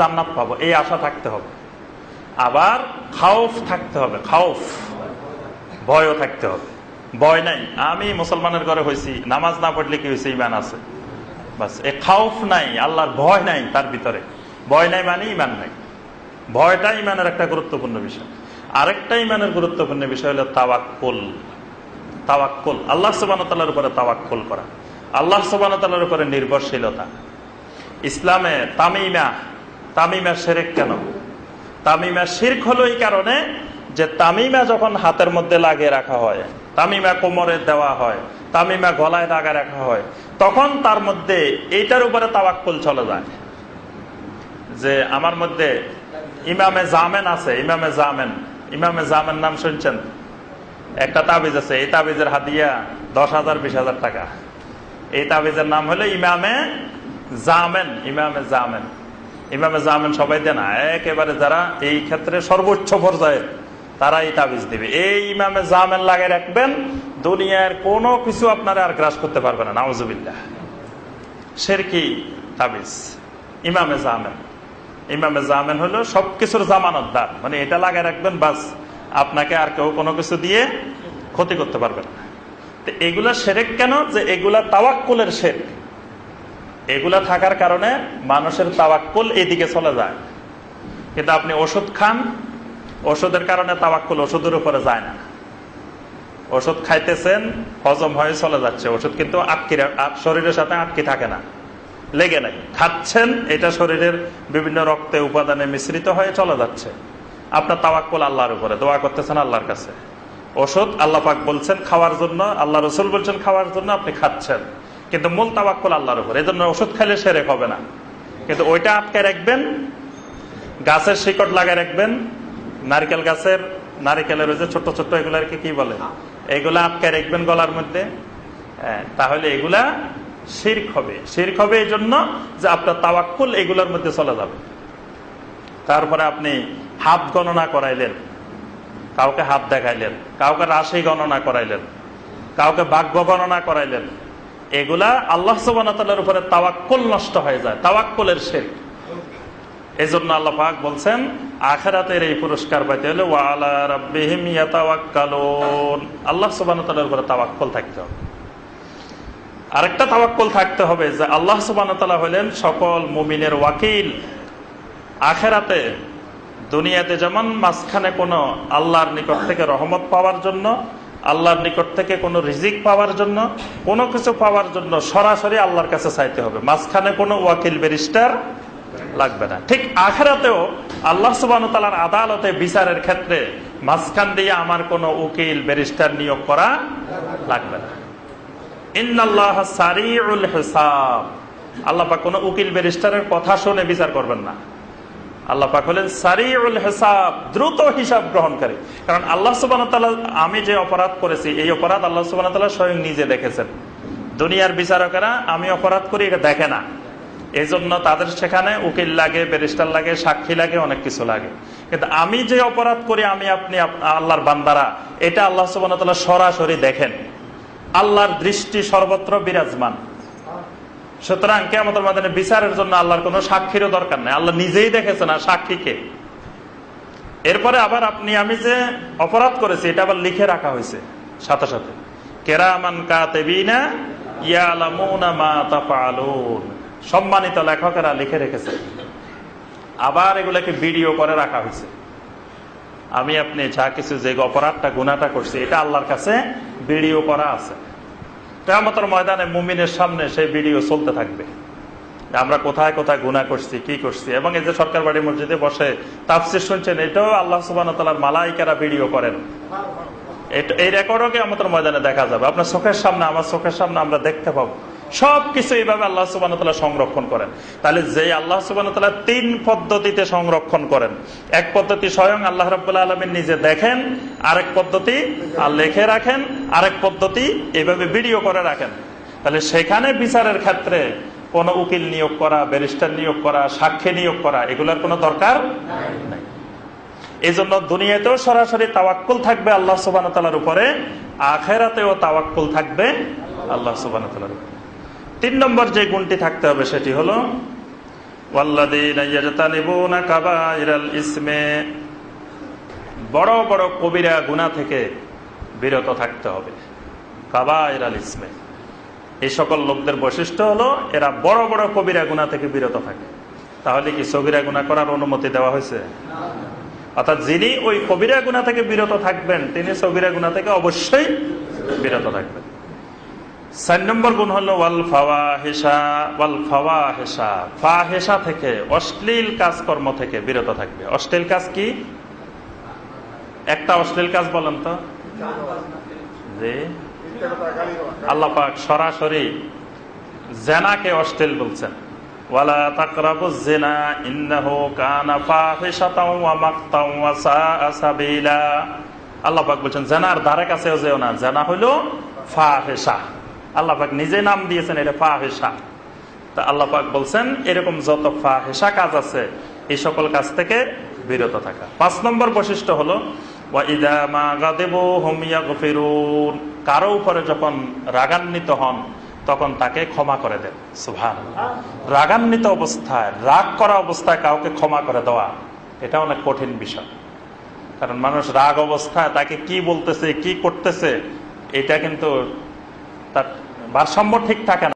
জান্নাত পাবো, এই আশা থাকতে হবে। আবার খাউফ থাকতে হবে, খাউফ। ভয়ও থাকতে হবে। ভয় নাই, আমি মুসলমানের ঘরে হয়েছি নামাজ না পড়লে কি হয়েছে ইমান আছে। বাস, এ খাউফ নাই, আল্লাহর ভয় নাই তার ভিতরে। ভয় নাই মানে ইমান নাই। ভয়টা ইমানের একটা গুরুত্বপূর্ণ বিষয়। আরেকটা ইমানের গুরুত্বপূর্ণ বিষয় হলো তাওয়াক্কুল। তাওয়াক্কুল, আল্লাহ সুবানতাল্লার উপরে তাওয়াক্কুল করা। আল্লাহ সুবানতাল্লার উপরে নির্ভরশীলতা। ইসলামে তামিমা তামিমা শেরেক কেন? তামিমা শির্ক হলো এই কারণে যে তামিমা যখন হাতের মধ্যে লাগিয়ে রাখা হয়, তামিমা কোমরে দেওয়া হয়, তামিমা গলায় লাগা রাখা হয়, তখন তার মধ্যে এইটার উপরে তাওয়াক্কুল চলে যায়। যে আমার মধ্যে ইমামে জামেন আছে, ইমামে জামেন। ইমামে জামেন নাম শুনছেন? একটা তাবিজ আছে, এই তাবিজের হাতিয়া দশ হাজার, বিশ হাজার টাকা। এই তাবিজের নাম হলো ইমামে জামেন ইমামে জামেন। ইমামে জামেন সবাই দেয় না একেবারে যারা এই ক্ষেত্রে সর্বোচ্চ পর্যায়ের তারা এই তাবিজ দিবে। এই ইমামে জামেন লাগে রাখবেন, দুনিয়ার কোনো কিছু আপনারা আর গ্রাস করতে পারবে না, নাউজুবিল্লাহ। সেরকি তাবিজ, ইমামে জামেন। ইমামে জামেন হলো সবকিছুর জামানতদার মানে এটা লাগাই রাখবেন, বাস আপনাকে আর কেউ কোনো কিছু দিয়ে ক্ষতি করতে পারবে না। তো এগুলা সেরেক কেন? যে এগুলা তাওয়াক্কুলের শেখ এগুলা থাকার কারণে মানুষের তাওয়াক্কুল এদিকে চলে যায়। কিন্তু আপনি ওষুধ খান, ওষুধের কারণে তাওয়াক্কুল ওষুধের উপরে যায় না। ওষুধ খাইতেছেন, হজম হয়ে চলে যাচ্ছে। ওষুধ কিন্তু আটকি শরীরের সাথে আটকি থাকে না। লেগে নাই। খাচ্ছেন, এটা শরীরের বিভিন্ন রক্তে উপাদানে মিশ্রিত হয়ে চলে যাচ্ছে। আপনার তাওয়াক্কুল আল্লাহর উপরে, দোয়া করতেছেন আল্লাহর কাছে। ওষুধ আল্লাহ পাক বলছেন খাওয়ার জন্য, আল্লাহ রসুল বলছেন খাওয়ার জন্য আপনি খাচ্ছেন। কিন্তু মূল তাওয়াক্কুল আল্লাহর উপরে। এই জন্য ওষুধ খাইলে সেরেক হবে না। কিন্তু ওইটা আটকে রাখবেন গাছের শিকট লাগায় রাখবেন নারিকেল গাছের নারিকেলের ওই যে ছোট্ট ছোট্ট এগুলাকে কি বলে? এগুলা আটকে রাখবেন গলার মধ্যে। তাহলে এগুলা শির্ক হবে। শির্ক হবে এই জন্য যে আপনার তাওয়াক্কুল এগুলোর মধ্যে চলে যাবে। তারপরে আপনি হাত গণনা করাইলেন। কাউকে হাত দেখাইলেন। কাউকে রাশি গণনা করাইলেন। কাউকে ভাগ্য গণনা করাইলেন। এগুলা আল্লাহ সুবানের উপরে তাওয়াক্কুল নষ্ট হয়ে যায়, তাওয়াক্কুলের শেখ এই জন্য আল্লাহ পাক বলছেন, আখেরাতের এই পুরস্কার পাইতে হলে আল্লাহ সুবহানাহু উপরে তাওয়াক্কুল থাকতে হবে। আরেকটা তাওয়াক্কুল থাকতে হবে যে আল্লাহ সুবহানাহু হলেন সকল মুমিনের ওয়াকিল। আখেরাতে, দুনিয়াতে যেমন মাঝখানে কোনো আল্লাহর নিকট থেকে রহমত পাওয়ার জন্য আল্লাহর নিকট থেকে কোনো রিজিক পাওয়ার জন্য, কোনো কিছু পাওয়ার জন্য সরাসরি আল্লাহর কাছে চাইতে হবে। মাঝখানে কোনো ওয়াকিল ব্যারিস্টার লাগবে না। ঠিক আখেরাতেও আল্লাহ সুবান তালার আদালতে বিচারের ক্ষেত্রে মাঝখান দিয়ে আমার কোনো উকিল ব্যারিস্টার নিয়োগ করা লাগবে না। সারিউল আল্লাহ কোনো উকিল ব্যারিস্টারের কথা শুনে বিচার করবেন না। আল্লাহ পাক হলেন সারিউল হিসাব, দ্রুত হিসাব কারণ আল্লাহ আমি যে অপরাধ করেছি, এই অপরাধ আল্লাহ সুবান স্বয়ং নিজে দেখেছেন। দুনিয়ার বিচারকেরা, আমি অপরাধ করি, এটা দেখে না। এই জন্য তাদের সেখানে উকিল লাগে, ব্যারিস্টার লাগে, সাক্ষী লাগে, অনেক কিছু লাগে। কিন্তু আমি যে অপরাধ করি, আমি আপনি আল্লাহর বান্দারা, এটা আল্লাহ সুবান সরাসরি দেখেন। আল্লাহর দৃষ্টি সর্বত্র বিরাজমান। সুতরাং কেমন মাদানে বিচারের জন্য আল্লাহর কোন সাক্ষীরও দরকার নেই। আল্লাহ নিজেই দেখেছেন আর সাক্ষীকে এরপরে আবার আপনি, আমি যে অপরাধ করেছি, এটা আবার লিখে রাখা হয়েছে সাথে সাথে। কেরামান সম্মানিত লেখকেরা লিখে রেখেছে আবার এগুলাকে ভিডিও করে রাখা হয়েছে। আমি আপনি যা কিছু যে অপরাধটা গুণাটা করছি, এটা আল্লাহর কাছে ভিডিও করা আছে। কেমতর ময়দানে মুমিনের সামনে সেই ভিডিও চলতে থাকবে। আমরা কোথায় কোথায় গুণা করছি, কি করছি, এবং এই যে সরকার বাড়ি মসজিদে বসে তাফসির শুনছেন, এটাও আল্লাহ সুবান মালাইকারা ভিডিও করেন। এই রেকর্ডও কে আমাদের ময়দানে দেখা যাবে। আপনার চোখের সামনে, আমার চোখের সামনে আমরা দেখতে পাবো। সবকিছু এইভাবে আল্লাহ সুবান সংরক্ষণ করেন। তাহলে যে আল্লাহ সুবান তিন পদ্ধতিতে সংরক্ষণ করেন। এক পদ্ধতি স্বয়ং আল্লাহ রবাহ আলমিন নিজে দেখেন, আরেক পদ্ধতি লেখে রাখেন, আরেক পদ্ধতি এইভাবে ভিডিও করে রাখেন। তাহলে সেখানে বিচারের ক্ষেত্রে কোন উকিল নিয়োগ করা, ব্যারিস্টার নিয়োগ করা, সাক্ষী নিয়োগ করা, এগুলোর কোনো দরকার নাই। এই জন্য দুনিয়াতেও সরাসরি তাওয়াক্কুল থাকবে আল্লাহ সুবান উপরে, আখেরাতেও তাওয়াক্কুল থাকবে আল্লাহ সুবান উপরে। তিন নম্বর যে গুণটি থাকতে হবে সেটি হলো ইসমে বড় বড় কবিরা গুনাহ থেকে বিরত থাকতে হবে। কাবাইরাল ইসমে। এই সকল লোকদের বৈশিষ্ট্য হলো, এরা বড় বড় কবিরা গুণা থেকে বিরত থাকে। তাহলে কি সবিরা গুণা করার অনুমতি দেওয়া হয়েছে? অর্থাৎ যিনি ওই কবিরা গুণা থেকে বিরত থাকবেন, তিনি সবিরা গুণা থেকে অবশ্যই বিরত থাকবেন। চার নম্বর গুণ হলো ওয়াল ফাওয়া হেসা ওয়াল ফাওয়া হেসা ফা হেসা থেকে অশ্লীল কাজকর্ম থেকে বিরত থাকবে। অশ্লীল কাজ কি? একটা অশ্লীল কাজ বলেন তো। যে আল্লাহ পাক সরাসরি জেনাকে অশ্লীল বলছেন। ওয়ালা তাকরাবু জেনা, ইন্নাহু কানা ফাহিশাতাও ওয়া মাকতাও ওয়া সাআ সাবিলা। আল্লাহ পাক বলছেন, জেনার ধারে কাছেও যেও না। জেনা হলো ফাহিশা। আল্লাহ পাক নিজে নাম দিয়েছেন, এটা ফাহিশা। তা আল্লাহ পাক বলছেন, এরকম যত ফাহিশা কাজ আছে, এই সকল কাজ থেকে বিরত থাকা। পাঁচ নম্বর বৈশিষ্ট্য হলো কারও উপরে যখন রাগান্বিত হন, তখন তাকে ক্ষমা করে দেন। সুভান রাগান্বিত অবস্থায়, রাগ করা অবস্থায় কাউকে ক্ষমা করে দেওয়া, এটা অনেক কঠিন বিষয়। কারণ মানুষ রাগ অবস্থায় তাকে কি বলতেছে, কি করতেছে, এটা কিন্তু তার ভারসাম্য ঠিক থাকে না।